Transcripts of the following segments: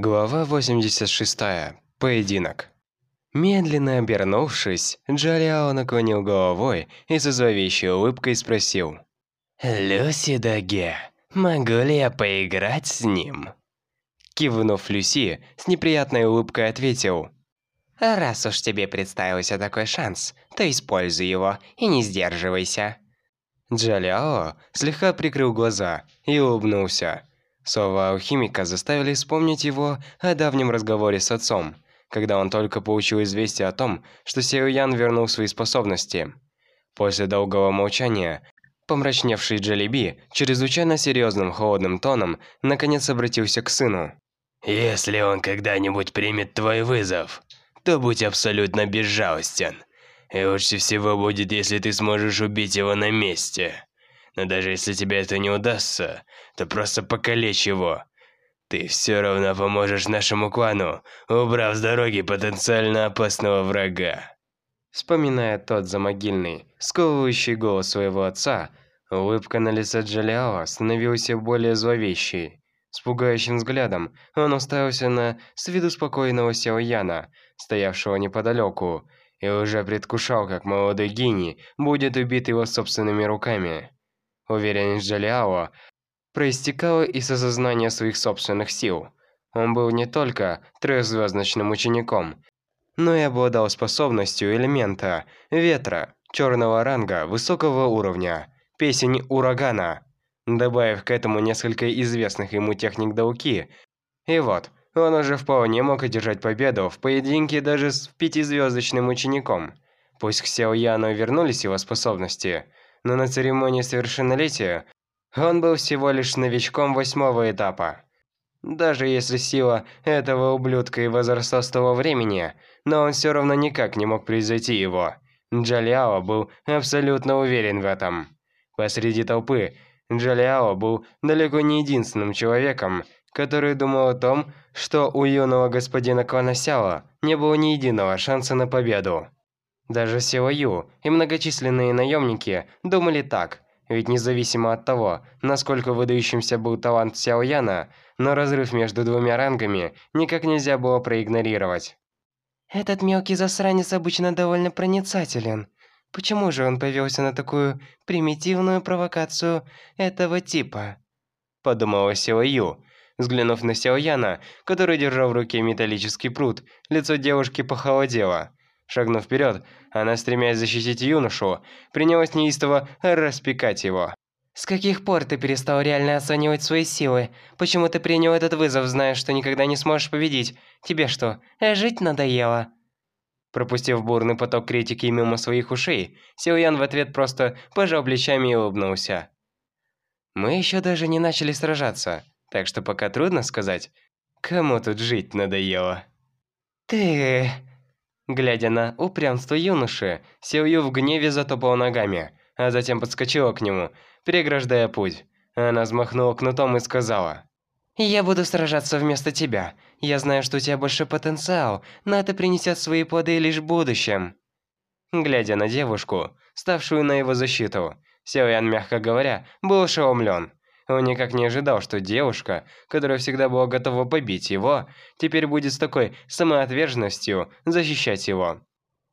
Глава 86. Поединок. Медленно обернувшись, Джалиао наклонил головой и со зловещей улыбкой спросил. «Люси Даге, могу ли я поиграть с ним?» Кивнув Люси, с неприятной улыбкой ответил. «Раз уж тебе представился такой шанс, то используй его и не сдерживайся». Джалиао слегка прикрыл глаза и улыбнулся. Слова алхимика заставили вспомнить его о давнем разговоре с отцом, когда он только получил известие о том, что Сеуян вернул свои способности. После долгого молчания, помрачневший Джалиби чрезвычайно серьезным холодным тоном наконец обратился к сыну. «Если он когда-нибудь примет твой вызов, то будь абсолютно безжалостен. И лучше всего будет, если ты сможешь убить его на месте. Но даже если тебе это не удастся, то просто покалечь его. Ты все равно поможешь нашему клану, убрав с дороги потенциально опасного врага. Вспоминая тот замогильный, сковывающий голос своего отца, улыбка на лице Джалиао становилась более зловещей. С пугающим взглядом он уставился на с виду спокойного Сяо Яна, стоявшего неподалеку, и уже предвкушал, как молодой гений будет убит его собственными руками. Уверенность Джалиао проистекала из осознания своих собственных сил. Он был не только трехзвездочным учеником, но и обладал способностью элемента ветра, черного ранга, высокого уровня, песень урагана, добавив к этому несколько известных ему техник Дауки. И вот, он уже вполне мог одержать победу в поединке даже с пятизвездочным учеником. Пусть к Сяо Яну вернулись его способности – но на церемонии совершеннолетия он был всего лишь новичком восьмого этапа. Даже если сила этого ублюдка и возросла с того времени, но он все равно никак не мог превзойти его. Джалиао был абсолютно уверен в этом. Посреди толпы Джалиао был далеко не единственным человеком, который думал о том, что у юного господина Кванасяо не было ни единого шанса на победу. Даже Сила Ю и многочисленные наемники думали так, ведь независимо от того, насколько выдающимся был талант Сяо Яна, но разрыв между двумя рангами никак нельзя было проигнорировать. Этот мелкий засранец обычно довольно проницателен. Почему же он повелся на такую примитивную провокацию этого типа? Подумала Сила Ю, взглянув на Сяо Яна, который держал в руке металлический пруд, лицо девушки похолодело. Шагнув вперед, она, стремясь защитить юношу, принялась неистово распекать его. «С каких пор ты перестал реально оценивать свои силы? Почему ты принял этот вызов, зная, что никогда не сможешь победить? Тебе что, жить надоело?» Пропустив бурный поток критики мимо своих ушей, Силуян в ответ просто пожал плечами и улыбнулся. «Мы еще даже не начали сражаться, так что пока трудно сказать, кому тут жить надоело». «Ты...» Глядя на упрямство юноши, Силью в гневе затопал ногами, а затем подскочила к нему, переграждая путь. Она взмахнула кнутом и сказала. «Я буду сражаться вместо тебя. Я знаю, что у тебя больше потенциал, но это принесет свои плоды лишь в будущем». Глядя на девушку, ставшую на его защиту, Силуян, мягко говоря, был ошеломлен. Он никак не ожидал, что девушка, которая всегда была готова побить его, теперь будет с такой самоотверженностью защищать его.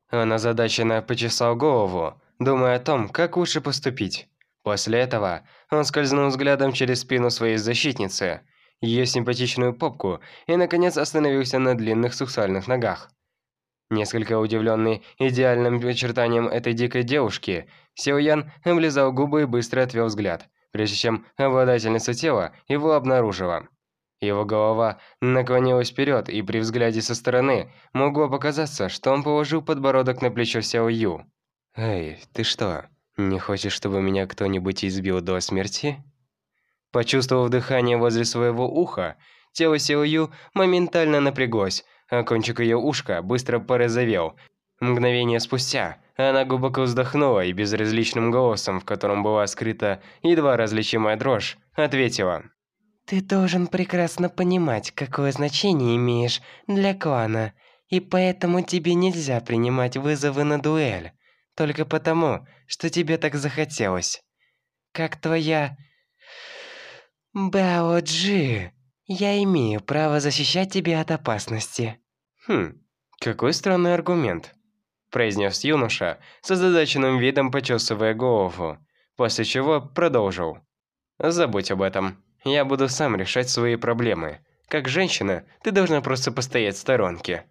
Он озадаченно почесал голову, думая о том, как лучше поступить. После этого он скользнул взглядом через спину своей защитницы, ее симпатичную попку и, наконец, остановился на длинных сексуальных ногах. Несколько удивленный идеальным очертанием этой дикой девушки, Сео Ян облизал губы и быстро отвел взгляд – прежде чем обладательница тела его обнаружила. Его голова наклонилась вперед, и при взгляде со стороны могло показаться, что он положил подбородок на плечо Сяо Ю. «Эй, ты что, не хочешь, чтобы меня кто-нибудь избил до смерти?» Почувствовав дыхание возле своего уха, тело Сяо Ю моментально напряглось, а кончик ее ушка быстро порозовел. Мгновение спустя она глубоко вздохнула и безразличным голосом, в котором была скрыта едва различимая дрожь, ответила. «Ты должен прекрасно понимать, какое значение имеешь для клана, и поэтому тебе нельзя принимать вызовы на дуэль, только потому, что тебе так захотелось. Как твоя... Бао Джи...» Я имею право защищать тебя от опасности. Хм, какой странный аргумент, произнес юноша с озадаченным видом почесывая голову, после чего продолжил. Забудь об этом. Я буду сам решать свои проблемы. Как женщина, ты должна просто постоять в сторонке.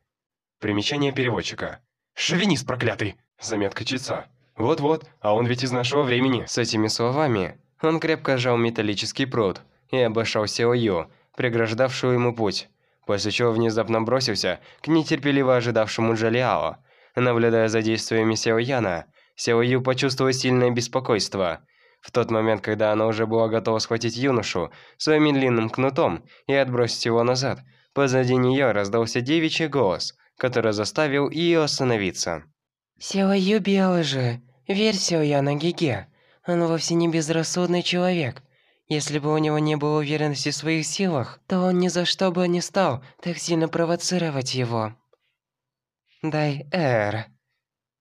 Примечание переводчика. Шовинист проклятый. Заметка чица. Вот-вот, а он ведь из нашего времени. С этими словами он крепко сжал металлический пруд и обошел Сео Ю, преграждавшую ему путь, после чего внезапно бросился к нетерпеливо ожидавшему Джалиао. Наблюдая за действиями Сео Яна, Сео Ю почувствовал сильное беспокойство. В тот момент, когда она уже была готова схватить юношу своим длинным кнутом и отбросить его назад, позади нее раздался девичий голос, который заставил ее остановиться. Сео Ю белый же. Верь Сео Яна Гиге. Он вовсе не безрассудный человек. Если бы у него не было уверенности в своих силах, то он ни за что бы не стал так сильно провоцировать его. Дай Эр.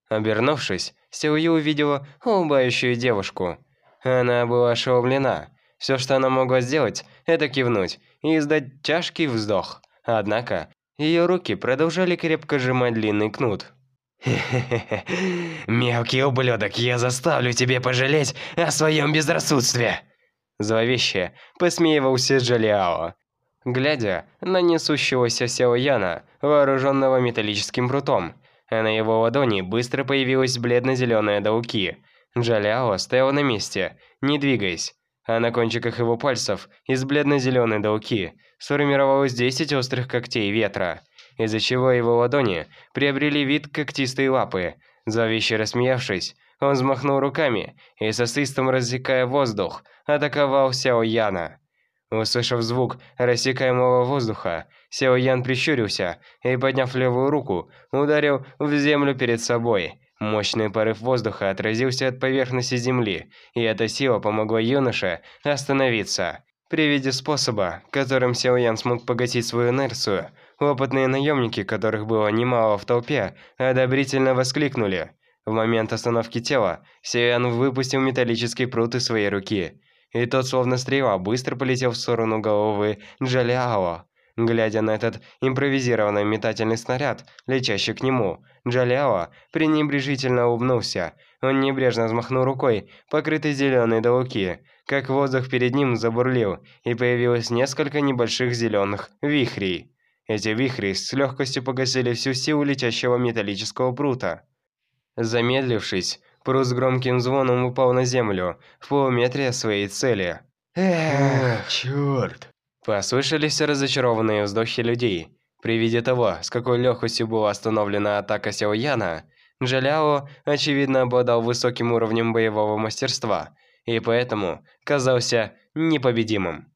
Обернувшись, Сеуи увидела улыбающую девушку. Она была ошеломлена. Все, что она могла сделать, это кивнуть и издать тяжкий вздох. Однако, ее руки продолжали крепко сжимать длинный кнут. Хе-хе-хе. Мелкий ублюдок, я заставлю тебя пожалеть о своем безрассудстве. Зловеще посмеивался Джалиао, глядя на несущегося Сяо Яна, вооруженного металлическим прутом. На его ладони быстро появилась бледно-зеленая дауки. Джалиао стоял на месте, не двигаясь, а на кончиках его пальцев из бледно-зеленой дауки сформировалось 10 острых когтей ветра, из-за чего его ладони приобрели вид когтистой лапы. Зловеще рассмеявшись, он взмахнул руками и со свистом рассекая воздух, атаковал Сяо Яна. Услышав звук рассекаемого воздуха, Сяо Ян прищурился и, подняв левую руку, ударил в землю перед собой. Мощный порыв воздуха отразился от поверхности земли, и эта сила помогла юноше остановиться. При виде способа, которым Сяо Ян смог погасить свою инерцию, опытные наемники, которых было немало в толпе, одобрительно воскликнули – в момент остановки тела, Сиэн выпустил металлический прут из своей руки, и тот, словно стрела, быстро полетел в сторону головы Джалиао. Глядя на этот импровизированный метательный снаряд, летящий к нему, Джалиао пренебрежительно улыбнулся. Он небрежно взмахнул рукой, покрытой зеленой до луки, как воздух перед ним забурлил, и появилось несколько небольших зеленых вихрей. Эти вихри с легкостью погасили всю силу летящего металлического прута. Замедлившись, Прус с громким звоном упал на землю, в полуметре от своей цели. Эх, черт! Послышались разочарованные вздохи людей. При виде того, с какой легкостью была остановлена атака Сяо Яна, Джаляо, очевидно, обладал высоким уровнем боевого мастерства, и поэтому казался непобедимым.